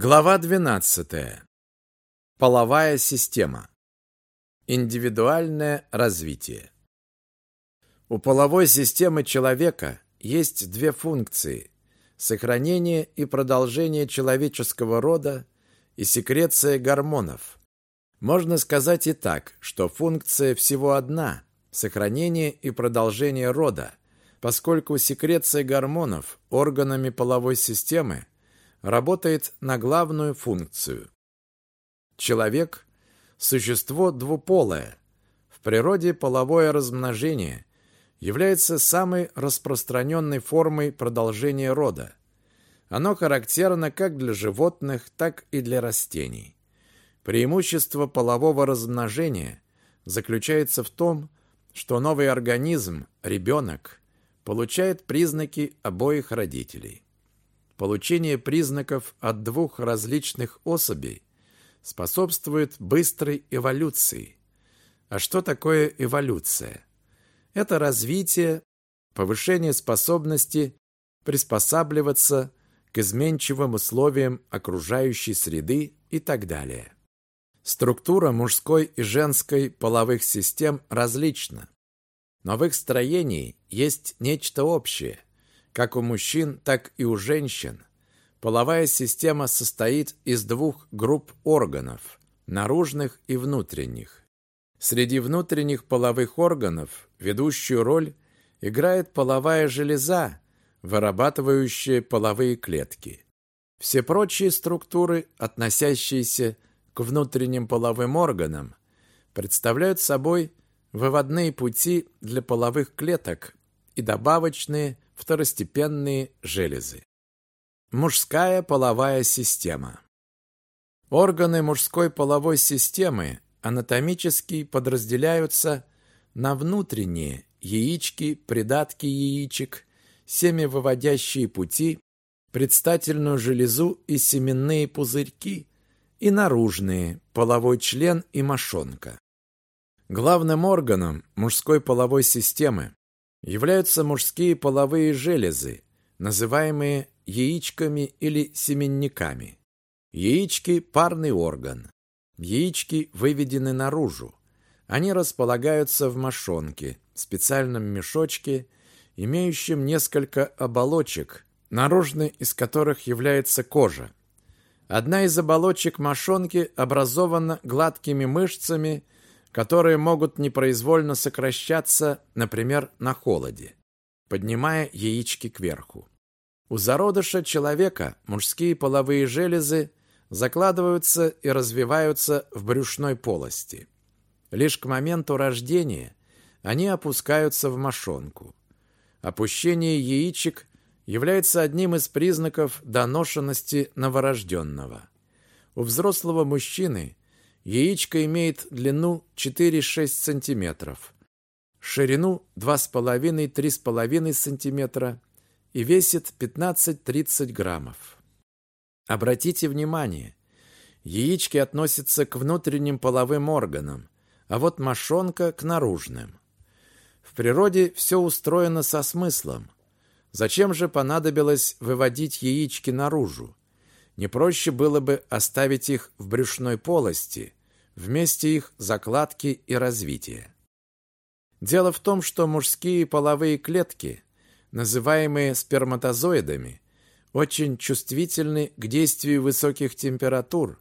Глава 12. Половая система. Индивидуальное развитие. У половой системы человека есть две функции: сохранение и продолжение человеческого рода и секреция гормонов. Можно сказать и так, что функция всего одна сохранение и продолжение рода, поскольку секреция гормонов органами половой системы работает на главную функцию. Человек – существо двуполое. В природе половое размножение является самой распространенной формой продолжения рода. Оно характерно как для животных, так и для растений. Преимущество полового размножения заключается в том, что новый организм, ребенок, получает признаки обоих родителей. Получение признаков от двух различных особей способствует быстрой эволюции. А что такое эволюция? Это развитие, повышение способности приспосабливаться к изменчивым условиям окружающей среды и так далее. Структура мужской и женской половых систем различна. Но в их строении есть нечто общее – как у мужчин, так и у женщин, половая система состоит из двух групп органов – наружных и внутренних. Среди внутренних половых органов ведущую роль играет половая железа, вырабатывающая половые клетки. Все прочие структуры, относящиеся к внутренним половым органам, представляют собой выводные пути для половых клеток и добавочные второстепенные железы. Мужская половая система. Органы мужской половой системы анатомически подразделяются на внутренние яички, придатки яичек, семявыводящие пути, предстательную железу и семенные пузырьки, и наружные половой член и мошонка. Главным органом мужской половой системы являются мужские половые железы, называемые яичками или семенниками. Яички – парный орган. Яички выведены наружу. Они располагаются в мошонке, специальном мешочке, имеющем несколько оболочек, наружной из которых является кожа. Одна из оболочек мошонки образована гладкими мышцами – которые могут непроизвольно сокращаться, например, на холоде, поднимая яички кверху. У зародыша человека мужские половые железы закладываются и развиваются в брюшной полости. Лишь к моменту рождения они опускаются в мошонку. Опущение яичек является одним из признаков доношенности новорожденного. У взрослого мужчины Яичко имеет длину 4-6 см, ширину 2,5-3,5 см и весит 15-30 граммов. Обратите внимание, яички относятся к внутренним половым органам, а вот мошонка к наружным. В природе все устроено со смыслом. Зачем же понадобилось выводить яички наружу? Не проще было бы оставить их в брюшной полости – вместе их закладки и развития. Дело в том, что мужские половые клетки, называемые сперматозоидами, очень чувствительны к действию высоких температур,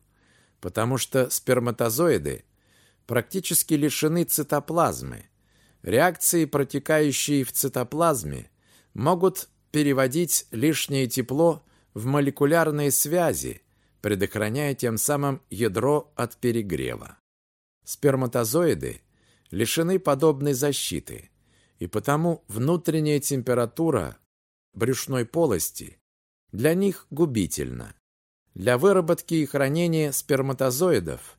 потому что сперматозоиды практически лишены цитоплазмы. Реакции, протекающие в цитоплазме, могут переводить лишнее тепло в молекулярные связи, предохраняя тем самым ядро от перегрева. Сперматозоиды лишены подобной защиты, и потому внутренняя температура брюшной полости для них губительна. Для выработки и хранения сперматозоидов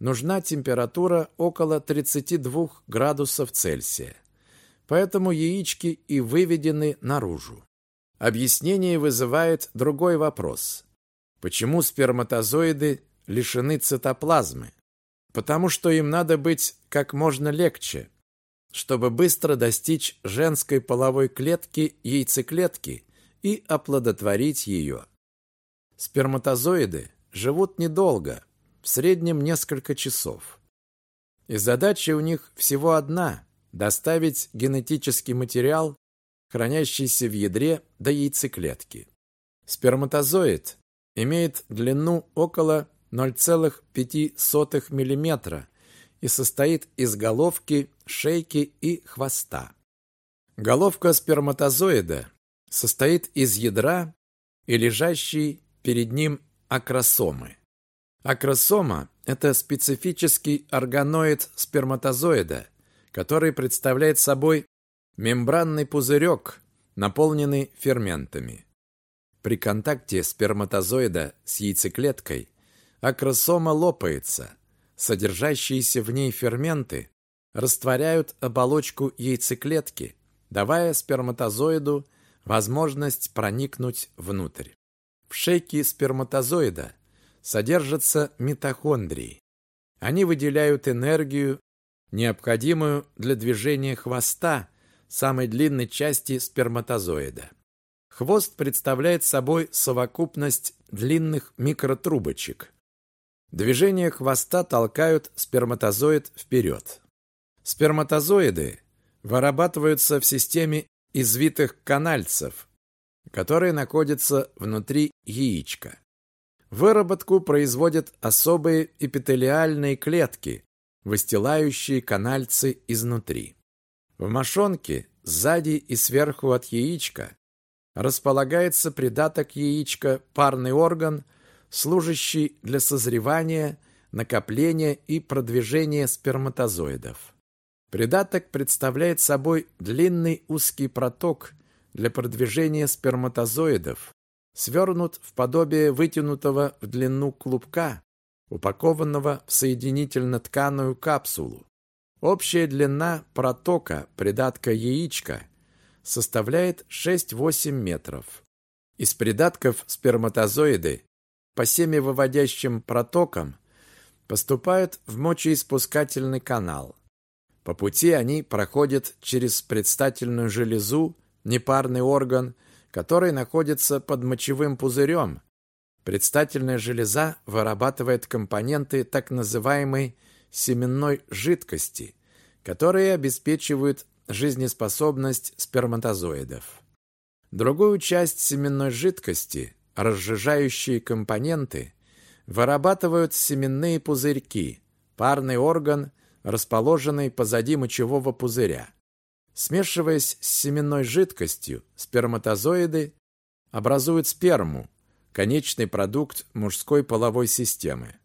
нужна температура около 32 градусов Цельсия. Поэтому яички и выведены наружу. Объяснение вызывает другой вопрос. Почему сперматозоиды лишены цитоплазмы? Потому что им надо быть как можно легче, чтобы быстро достичь женской половой клетки яйцеклетки и оплодотворить ее. Сперматозоиды живут недолго, в среднем несколько часов. И задача у них всего одна – доставить генетический материал, хранящийся в ядре, до яйцеклетки. Сперматозоид имеет длину около 0,5 мм и состоит из головки, шейки и хвоста. Головка сперматозоида состоит из ядра и лежащей перед ним акросомы. Акросома – это специфический органоид сперматозоида, который представляет собой мембранный пузырек, наполненный ферментами. При контакте сперматозоида с яйцеклеткой акросома лопается, содержащиеся в ней ферменты растворяют оболочку яйцеклетки, давая сперматозоиду возможность проникнуть внутрь. В шейке сперматозоида содержатся митохондрии. Они выделяют энергию, необходимую для движения хвоста, самой длинной части сперматозоида. Хвост представляет собой совокупность длинных микротрубочек. Движения хвоста толкают сперматозоид вперед. Сперматозоиды вырабатываются в системе извитых канальцев, которые находятся внутри яичка. Выработку производят особые эпителиальные клетки, выстилающие канальцы изнутри. В мошонке сзади и сверху от яичка располагается придаток яичка парный орган, служащий для созревания, накопления и продвижения сперматозоидов. Придаток представляет собой длинный узкий проток для продвижения сперматозоидов, свернут в подобие вытянутого в длину клубка, упакованного в соединительно-тканую капсулу. Общая длина протока придатка яичка составляет 6-8 метров. Из придатков сперматозоиды по семявыводящим протокам поступают в мочеиспускательный канал. По пути они проходят через предстательную железу, непарный орган – который находится под мочевым пузырем. Предстательная железа вырабатывает компоненты так называемой семенной жидкости, которые обеспечивают жизнеспособность сперматозоидов. Другую часть семенной жидкости, разжижающие компоненты, вырабатывают семенные пузырьки, парный орган, расположенный позади мочевого пузыря. Смешиваясь с семенной жидкостью, сперматозоиды образуют сперму, конечный продукт мужской половой системы.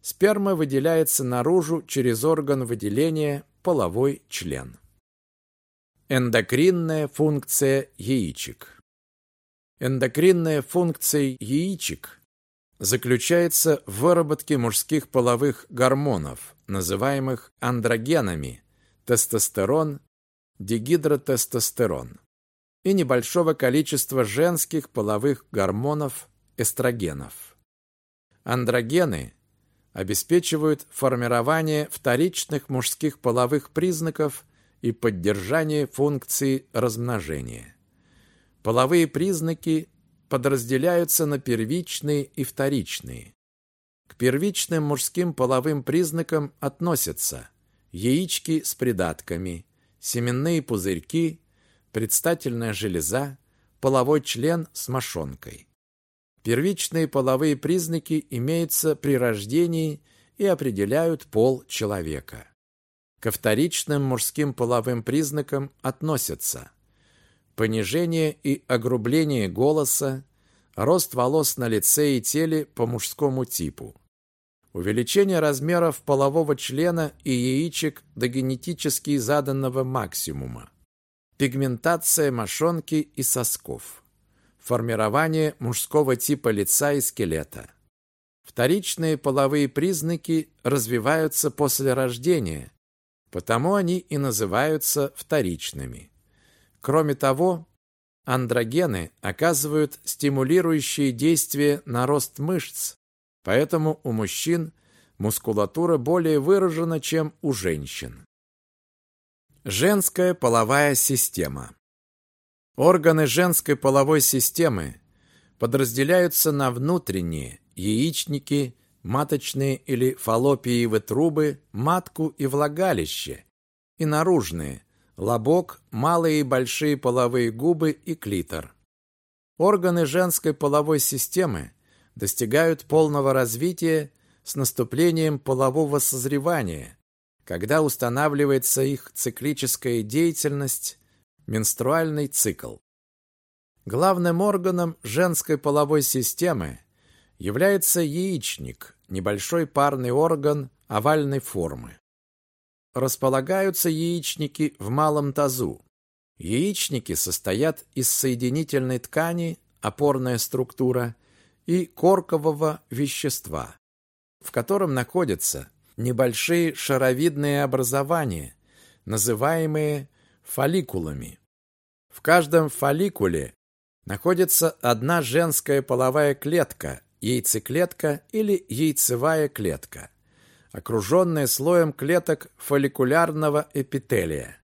Сперма выделяется наружу через орган выделения половой член. Эндокринная функция яичек. Эндокринная функция яичек заключается в выработке мужских половых гормонов, называемых андрогенами, тестостерон, дигидротестостерон и небольшого количества женских половых гормонов эстрогенов. Андрогены обеспечивают формирование вторичных мужских половых признаков и поддержание функции размножения. Половые признаки подразделяются на первичные и вторичные. К первичным мужским половым признакам относятся яички с придатками, семенные пузырьки, предстательная железа, половой член с мошонкой. Первичные половые признаки имеются при рождении и определяют пол человека. Ко вторичным мужским половым признакам относятся понижение и огрубление голоса, рост волос на лице и теле по мужскому типу, увеличение размеров полового члена и яичек до генетически заданного максимума, пигментация мошонки и сосков, формирование мужского типа лица и скелета. Вторичные половые признаки развиваются после рождения, потому они и называются вторичными. Кроме того, андрогены оказывают стимулирующие действие на рост мышц, Поэтому у мужчин мускулатура более выражена, чем у женщин. Женская половая система. Органы женской половой системы подразделяются на внутренние – яичники, маточные или фаллопиевые трубы, матку и влагалище, и наружные – лобок, малые и большие половые губы и клитор. Органы женской половой системы достигают полного развития с наступлением полового созревания, когда устанавливается их циклическая деятельность, менструальный цикл. Главным органом женской половой системы является яичник, небольшой парный орган овальной формы. Располагаются яичники в малом тазу. Яичники состоят из соединительной ткани, опорная структура, и коркового вещества, в котором находятся небольшие шаровидные образования, называемые фолликулами. В каждом фолликуле находится одна женская половая клетка, яйцеклетка или яйцевая клетка, окруженная слоем клеток фолликулярного эпителия.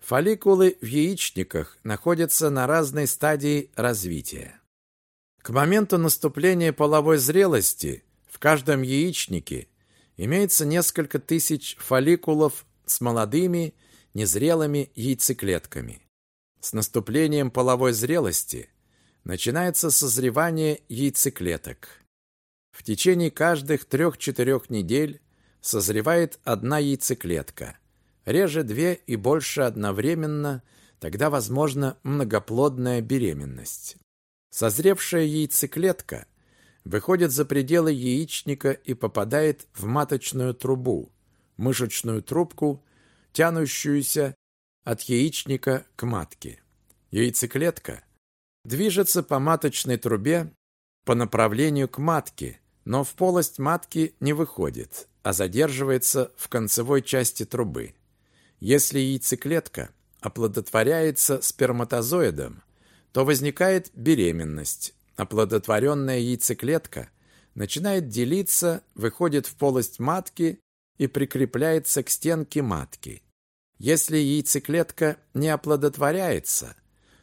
Фолликулы в яичниках находятся на разной стадии развития. К моменту наступления половой зрелости в каждом яичнике имеется несколько тысяч фолликулов с молодыми, незрелыми яйцеклетками. С наступлением половой зрелости начинается созревание яйцеклеток. В течение каждых трех-четырех недель созревает одна яйцеклетка, реже две и больше одновременно, тогда возможна многоплодная беременность. Созревшая яйцеклетка выходит за пределы яичника и попадает в маточную трубу, мышечную трубку, тянущуюся от яичника к матке. Яйцеклетка движется по маточной трубе по направлению к матке, но в полость матки не выходит, а задерживается в концевой части трубы. Если яйцеклетка оплодотворяется сперматозоидом, то возникает беременность. Оплодотворенная яйцеклетка начинает делиться, выходит в полость матки и прикрепляется к стенке матки. Если яйцеклетка не оплодотворяется,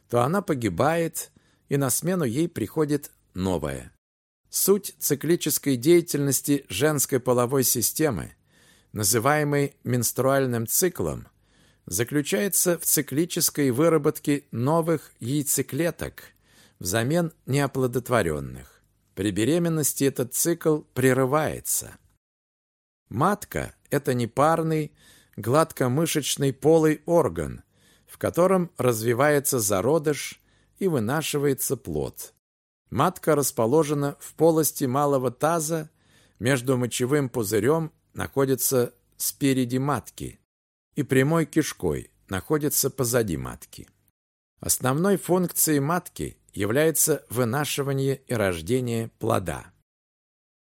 то она погибает, и на смену ей приходит новая. Суть циклической деятельности женской половой системы, называемой менструальным циклом, заключается в циклической выработке новых яйцеклеток взамен неоплодотворенных. При беременности этот цикл прерывается. Матка – это непарный, гладкомышечный полый орган, в котором развивается зародыш и вынашивается плод. Матка расположена в полости малого таза, между мочевым пузырем находится спереди матки, и прямой кишкой находится позади матки. Основной функцией матки является вынашивание и рождение плода.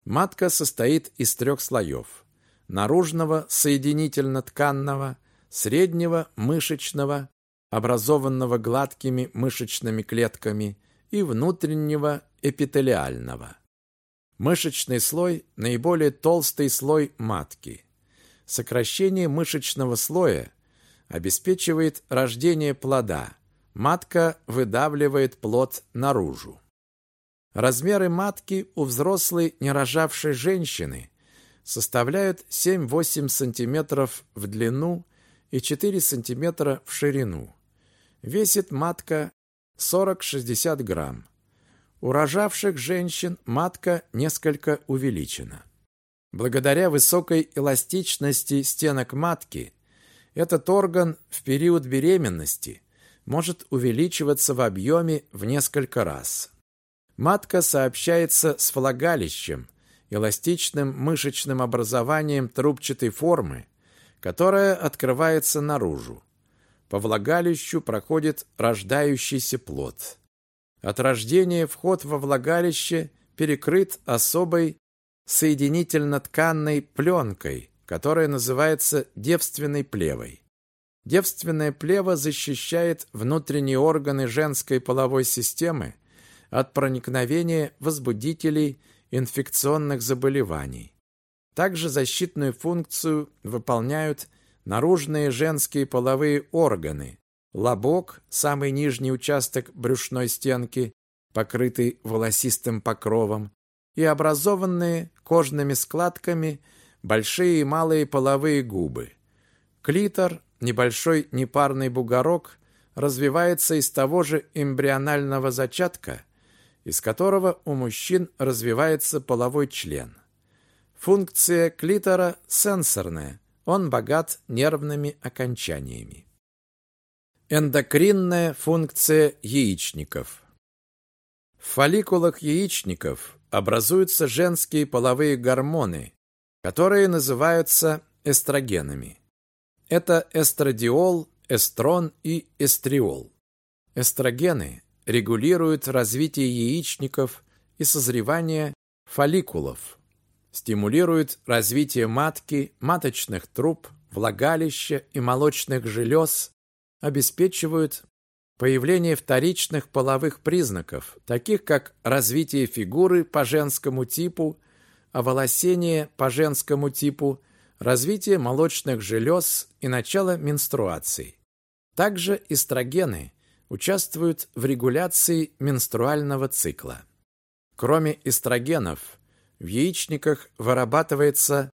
Матка состоит из трех слоев – наружного соединительно-тканного, среднего мышечного, образованного гладкими мышечными клетками, и внутреннего эпителиального. Мышечный слой – наиболее толстый слой матки. Сокращение мышечного слоя обеспечивает рождение плода. Матка выдавливает плод наружу. Размеры матки у взрослой нерожавшей женщины составляют 7-8 см в длину и 4 см в ширину. Весит матка 40-60 грамм. У рожавших женщин матка несколько увеличена. Благодаря высокой эластичности стенок матки этот орган в период беременности может увеличиваться в объеме в несколько раз. Матка сообщается с влагалищем, эластичным мышечным образованием трубчатой формы, которое открывается наружу. По влагалищу проходит рождающийся плод. От рождения вход во влагалище перекрыт особой соединительно-тканной пленкой, которая называется девственной плевой. Девственная плева защищает внутренние органы женской половой системы от проникновения возбудителей инфекционных заболеваний. Также защитную функцию выполняют наружные женские половые органы, лобок, самый нижний участок брюшной стенки, покрытый волосистым покровом, и образованные кожными складками большие и малые половые губы. Клитор, небольшой непарный бугорок, развивается из того же эмбрионального зачатка, из которого у мужчин развивается половой член. Функция клитора сенсорная, он богат нервными окончаниями. Эндокринная функция яичников. В фолликулах яичников образуются женские половые гормоны, которые называются эстрогенами. Это эстрадиол, эстрон и эстриол. Эстрогены регулируют развитие яичников и созревание фолликулов, стимулируют развитие матки, маточных труб, влагалища и молочных желез, обеспечивают появление вторичных половых признаков, таких как развитие фигуры по женскому типу, оволосение по женскому типу, развитие молочных желез и начало менструации. Также эстрогены участвуют в регуляции менструального цикла. Кроме эстрогенов, в яичниках вырабатывается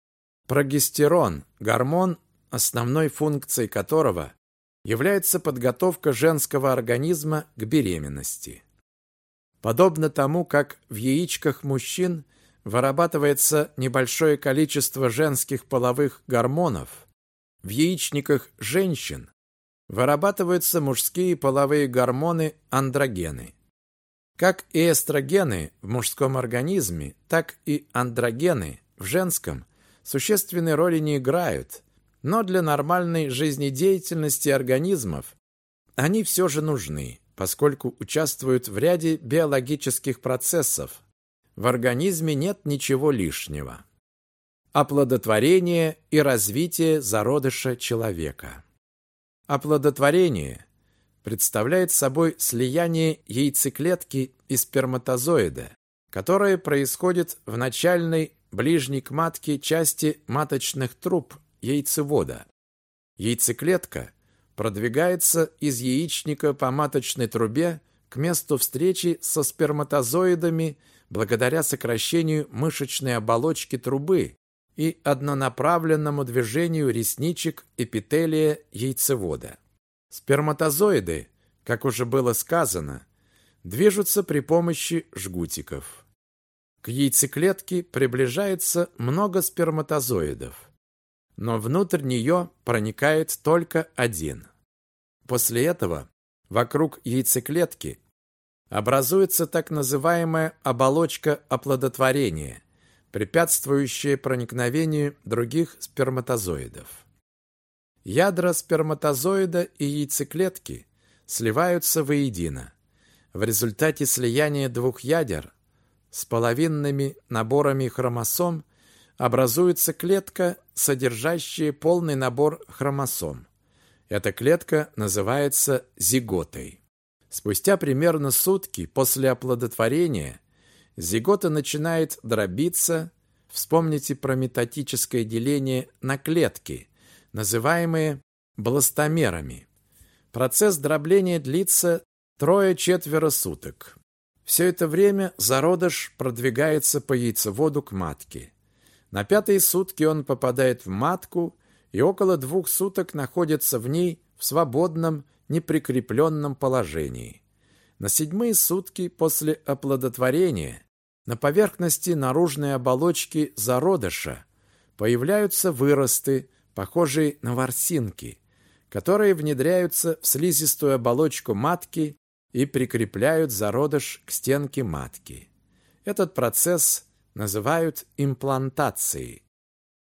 прогестерон, гормон, основной функцией которого является подготовка женского организма к беременности. Подобно тому, как в яичках мужчин вырабатывается небольшое количество женских половых гормонов, в яичниках женщин вырабатываются мужские половые гормоны андрогены. Как и эстрогены в мужском организме, так и андрогены в женском существенной роли не играют, но для нормальной жизнедеятельности организмов они все же нужны, поскольку участвуют в ряде биологических процессов. В организме нет ничего лишнего. Оплодотворение и развитие зародыша человека. Оплодотворение представляет собой слияние яйцеклетки и сперматозоида, которое происходит в начальной ближней к матке части маточных труб яйцевода. Яйцеклетка продвигается из яичника по маточной трубе к месту встречи со сперматозоидами благодаря сокращению мышечной оболочки трубы и однонаправленному движению ресничек эпителия яйцевода. Сперматозоиды, как уже было сказано, движутся при помощи жгутиков. К яйцеклетке приближается много сперматозоидов но внутрь нее проникает только один. После этого вокруг яйцеклетки образуется так называемая оболочка оплодотворения, препятствующая проникновению других сперматозоидов. Ядра сперматозоида и яйцеклетки сливаются воедино. В результате слияния двух ядер с половинными наборами хромосом образуется клетка, содержащая полный набор хромосом. Эта клетка называется зиготой. Спустя примерно сутки после оплодотворения зигота начинает дробиться. Вспомните про метатическое деление на клетки, называемые бластомерами. Процесс дробления длится трое-четверо суток. Все это время зародыш продвигается по яйцеводу к матке. На пятые сутки он попадает в матку и около двух суток находится в ней в свободном, неприкрепленном положении. На седьмые сутки после оплодотворения на поверхности наружной оболочки зародыша появляются выросты, похожие на ворсинки, которые внедряются в слизистую оболочку матки и прикрепляют зародыш к стенке матки. Этот процесс называют имплантацией.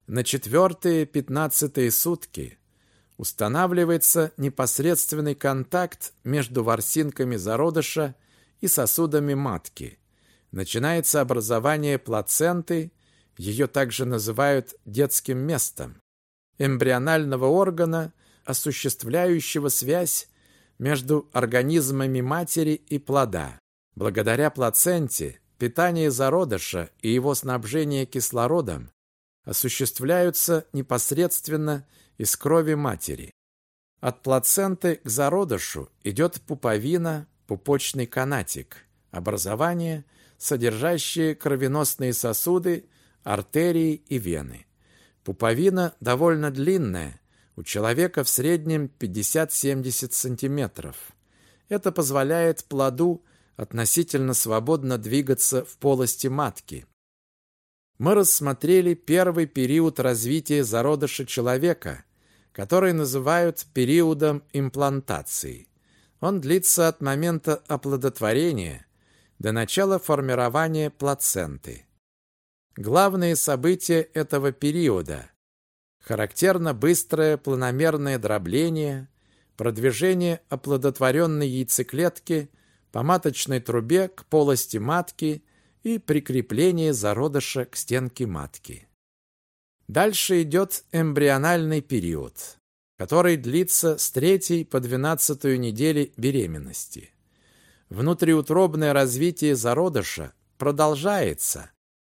На четвертые-пятнадцатые сутки устанавливается непосредственный контакт между ворсинками зародыша и сосудами матки. Начинается образование плаценты, ее также называют детским местом, эмбрионального органа, осуществляющего связь между организмами матери и плода. Благодаря плаценте Питание зародыша и его снабжение кислородом осуществляются непосредственно из крови матери. От плаценты к зародышу идет пуповина, пупочный канатик, образования, содержащие кровеносные сосуды, артерии и вены. Пуповина довольно длинная, у человека в среднем 50-70 сантиметров. Это позволяет плоду относительно свободно двигаться в полости матки. Мы рассмотрели первый период развития зародыша человека, который называют периодом имплантации. Он длится от момента оплодотворения до начала формирования плаценты. Главные события этого периода – характерно быстрое планомерное дробление, продвижение оплодотворенной яйцеклетки по маточной трубе к полости матки и прикрепление зародыша к стенке матки. Дальше идет эмбриональный период, который длится с третьей по двенадцатую недели беременности. Внутриутробное развитие зародыша продолжается.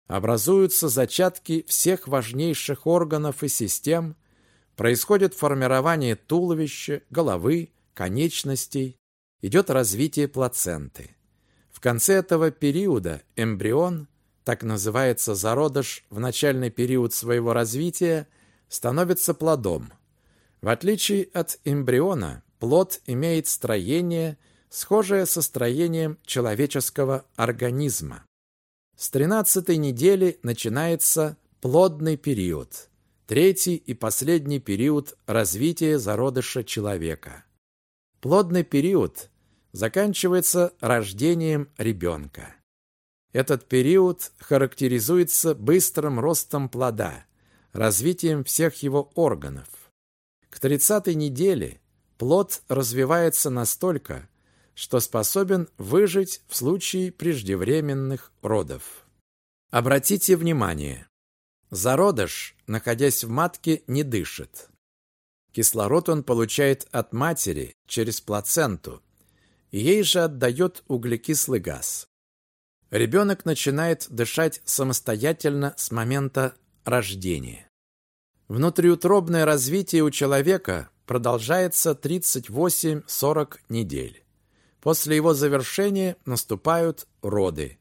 Образуются зачатки всех важнейших органов и систем, происходит формирование туловища, головы, конечностей, идет развитие плаценты. В конце этого периода эмбрион, так называется зародыш в начальный период своего развития, становится плодом. В отличие от эмбриона, плод имеет строение, схожее со строением человеческого организма. С 13 недели начинается плодный период, третий и последний период развития зародыша человека. Плодный период заканчивается рождением ребенка. Этот период характеризуется быстрым ростом плода, развитием всех его органов. К 30 неделе плод развивается настолько, что способен выжить в случае преждевременных родов. Обратите внимание, зародыш, находясь в матке, не дышит. Кислород он получает от матери через плаценту, ей же отдает углекислый газ. Ребенок начинает дышать самостоятельно с момента рождения. Внутриутробное развитие у человека продолжается 38-40 недель. После его завершения наступают роды.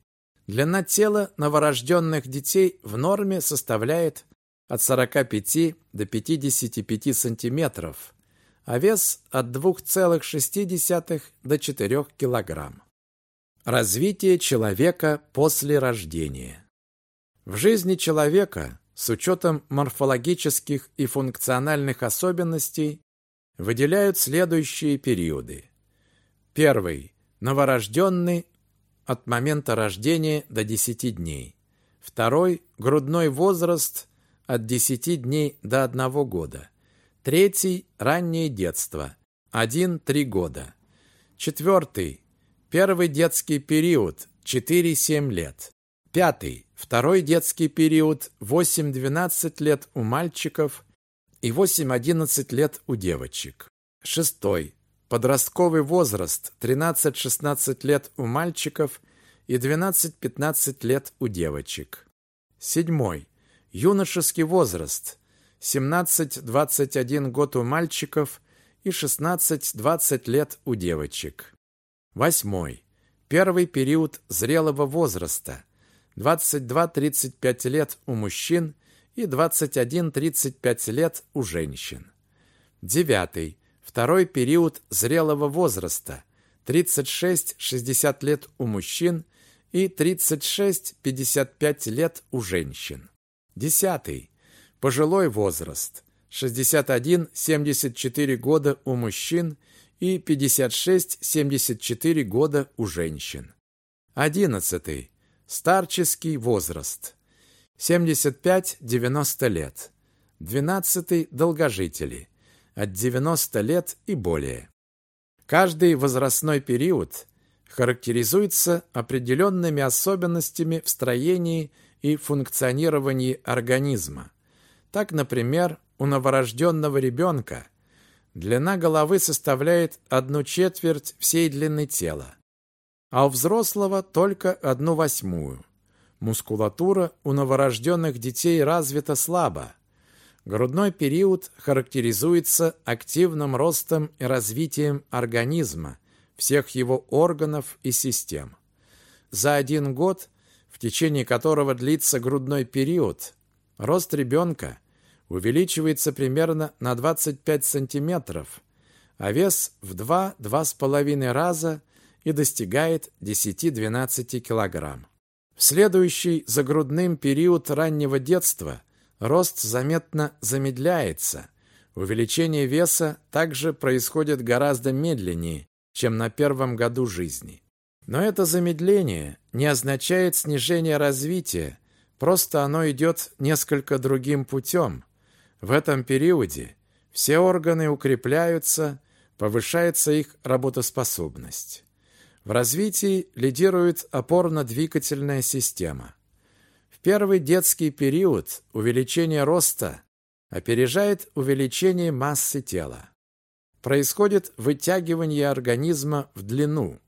Длина тела новорожденных детей в норме составляет от 45 до 55 сантиметров, а вес от 2,6 до 4 килограмм. Развитие человека после рождения. В жизни человека с учетом морфологических и функциональных особенностей выделяют следующие периоды. Первый. Новорожденный от момента рождения до 10 дней. Второй. Грудной возраст от 10 дней до 1 года. Третий – раннее детство, 1-3 года. Четвертый – первый детский период, 4-7 лет. Пятый – второй детский период, 8-12 лет у мальчиков и 8-11 лет у девочек. Шестой – подростковый возраст, 13-16 лет у мальчиков и 12-15 лет у девочек. Седьмой – юношеский возраст – 17-21 год у мальчиков и 16-20 лет у девочек. Восьмой. Первый период зрелого возраста. 22-35 лет у мужчин и 21-35 лет у женщин. Девятый. Второй период зрелого возраста. 36-60 лет у мужчин и 36-55 лет у женщин. Десятый Пожилой возраст. 61-74 года у мужчин и 56-74 года у женщин. 11. Старческий возраст. 75-90 лет. 12. Долгожители. От 90 лет и более. Каждый возрастной период характеризуется определенными особенностями в строении и функционировании организма. Так, например, у новорожденного ребенка длина головы составляет одну четверть всей длины тела, а у взрослого только одну восьмую. Мускулатура у новорожденных детей развита слабо. Грудной период характеризуется активным ростом и развитием организма, всех его органов и систем. за один год, в течение которого длится грудной период, рост ребенка увеличивается примерно на 25 сантиметров, а вес в 2-2,5 раза и достигает 10-12 килограмм. В следующий загрудным период раннего детства рост заметно замедляется. Увеличение веса также происходит гораздо медленнее, чем на первом году жизни. Но это замедление не означает снижение развития, просто оно идет несколько другим путем. В этом периоде все органы укрепляются, повышается их работоспособность. В развитии лидирует опорно-двигательная система. Первый детский период увеличение роста опережает увеличение массы тела. Происходит вытягивание организма в длину.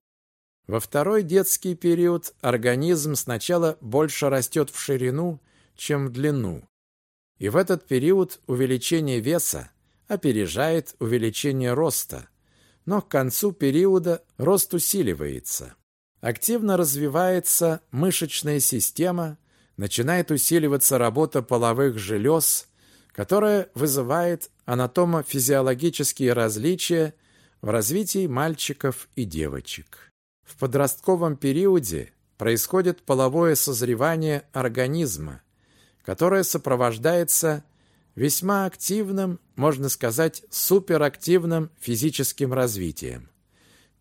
Во второй детский период организм сначала больше растет в ширину, чем в длину. И в этот период увеличение веса опережает увеличение роста – но к концу периода рост усиливается. Активно развивается мышечная система, начинает усиливаться работа половых желез, которая вызывает анатомо-физиологические различия в развитии мальчиков и девочек. В подростковом периоде происходит половое созревание организма, которое сопровождается весьма активным, можно сказать, суперактивным физическим развитием.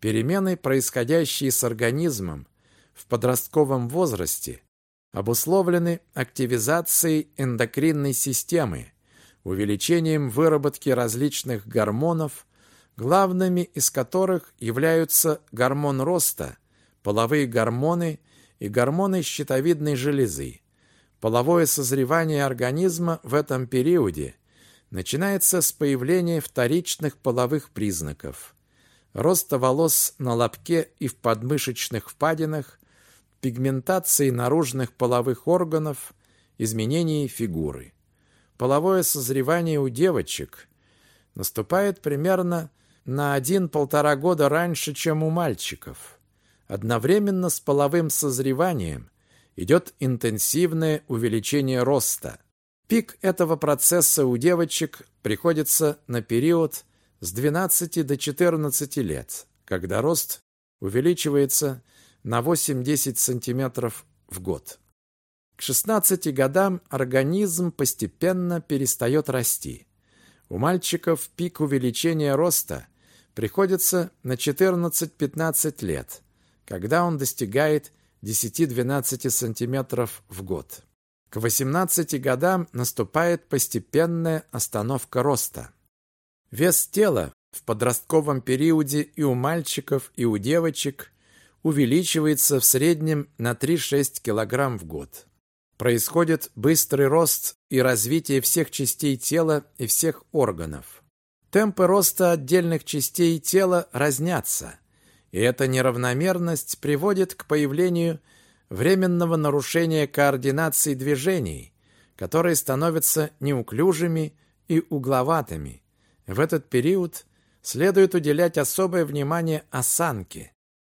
Перемены, происходящие с организмом в подростковом возрасте, обусловлены активизацией эндокринной системы, увеличением выработки различных гормонов, главными из которых являются гормон роста, половые гормоны и гормоны щитовидной железы. Половое созревание организма в этом периоде начинается с появления вторичных половых признаков, роста волос на лобке и в подмышечных впадинах, пигментации наружных половых органов, изменений фигуры. Половое созревание у девочек наступает примерно на 1-1,5 года раньше, чем у мальчиков. Одновременно с половым созреванием – идет интенсивное увеличение роста. Пик этого процесса у девочек приходится на период с 12 до 14 лет, когда рост увеличивается на 8-10 см в год. К 16 годам организм постепенно перестает расти. У мальчиков пик увеличения роста приходится на 14-15 лет, когда он достигает 10-12 сантиметров в год. К 18 годам наступает постепенная остановка роста. Вес тела в подростковом периоде и у мальчиков, и у девочек увеличивается в среднем на 3-6 кг в год. Происходит быстрый рост и развитие всех частей тела и всех органов. Темпы роста отдельных частей тела разнятся – и эта неравномерность приводит к появлению временного нарушения координации движений, которые становятся неуклюжими и угловатыми. В этот период следует уделять особое внимание осанке,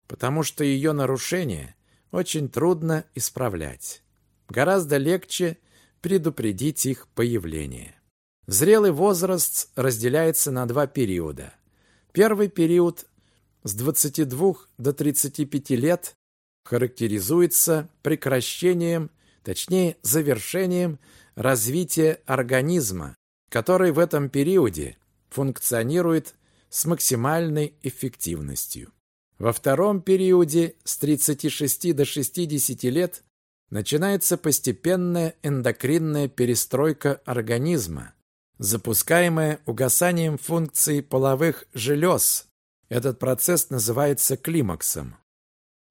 потому что ее нарушение очень трудно исправлять. Гораздо легче предупредить их появление. Зрелый возраст разделяется на два периода. Первый период с 22 до 35 лет характеризуется прекращением, точнее завершением развития организма, который в этом периоде функционирует с максимальной эффективностью. Во втором периоде с 36 до 60 лет начинается постепенная эндокринная перестройка организма, запускаемая угасанием функций половых желез, этот процесс называется климаксом.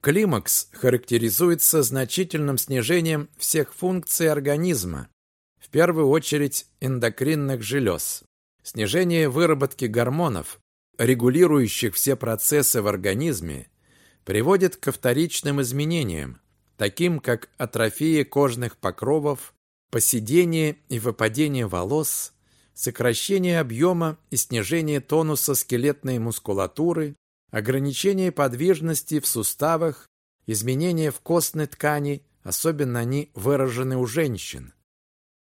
Климакс характеризуется значительным снижением всех функций организма, в первую очередь эндокринных желез. Снижение выработки гормонов, регулирующих все процессы в организме, приводит ко вторичным изменениям, таким как атрофия кожных покровов, поседение и выпадение волос, сокращение объема и снижение тонуса скелетной мускулатуры, ограничение подвижности в суставах изменения в костной ткани, особенно они выражены у женщин.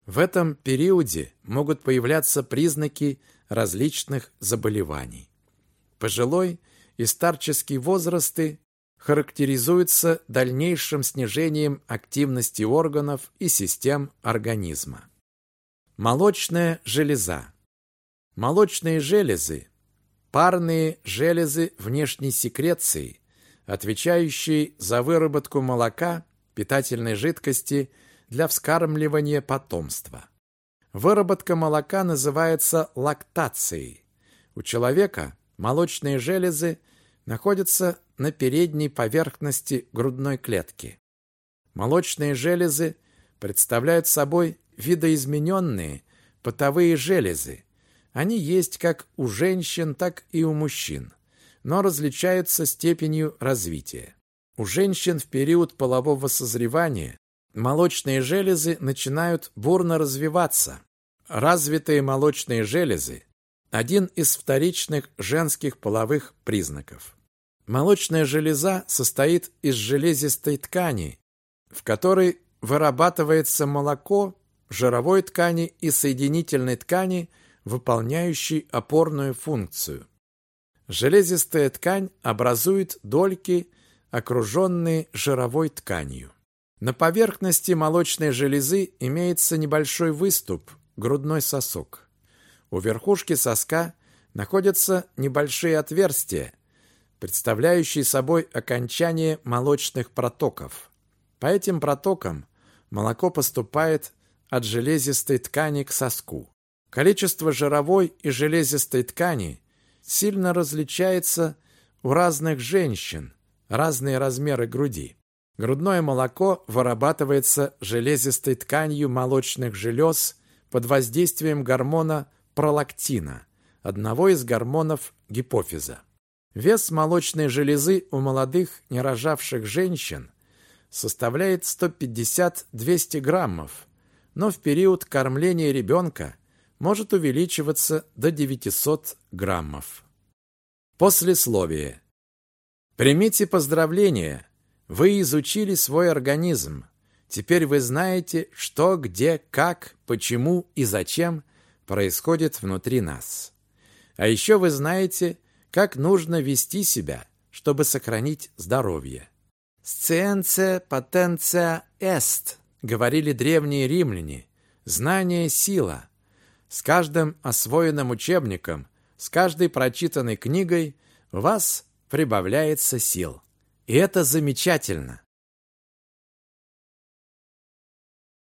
В этом периоде могут появляться признаки различных заболеваний. Пожилой и старческий возрасты характеризуются дальнейшим снижением активности органов и систем организма. Молочная железа. Молочные железы – парные железы внешней секреции, отвечающие за выработку молока, питательной жидкости для вскармливания потомства. Выработка молока называется лактацией. У человека молочные железы находятся на передней поверхности грудной клетки. Молочные железы представляют собой видоизмененные потовые железы. Они есть как у женщин, так и у мужчин, но различаются степенью развития. У женщин в период полового созревания молочные железы начинают бурно развиваться. Развитые молочные железы – один из вторичных женских половых признаков. Молочная железа состоит из железистой ткани, в которой вырабатывается молоко, жировой ткани и соединительной ткани, выполняющей опорную функцию. Железистая ткань образует дольки, окруженные жировой тканью. На поверхности молочной железы имеется небольшой выступ, грудной сосок. У верхушки соска находятся небольшие отверстия, представляющий собой окончание молочных протоков. По этим протокам молоко поступает от железистой ткани к соску. Количество жировой и железистой ткани сильно различается у разных женщин, разные размеры груди. Грудное молоко вырабатывается железистой тканью молочных желез под воздействием гормона пролактина, одного из гормонов гипофиза. Вес молочной железы у молодых нерожавших женщин составляет 150-200 граммов, но в период кормления ребенка может увеличиваться до 900 граммов. Послесловие. Примите поздравления. Вы изучили свой организм. Теперь вы знаете, что, где, как, почему и зачем происходит внутри нас. А еще вы знаете, как нужно вести себя, чтобы сохранить здоровье. «Scientia potentia est», говорили древние римляне, «знание – сила». С каждым освоенным учебником, с каждой прочитанной книгой у вас прибавляется сил. И это замечательно.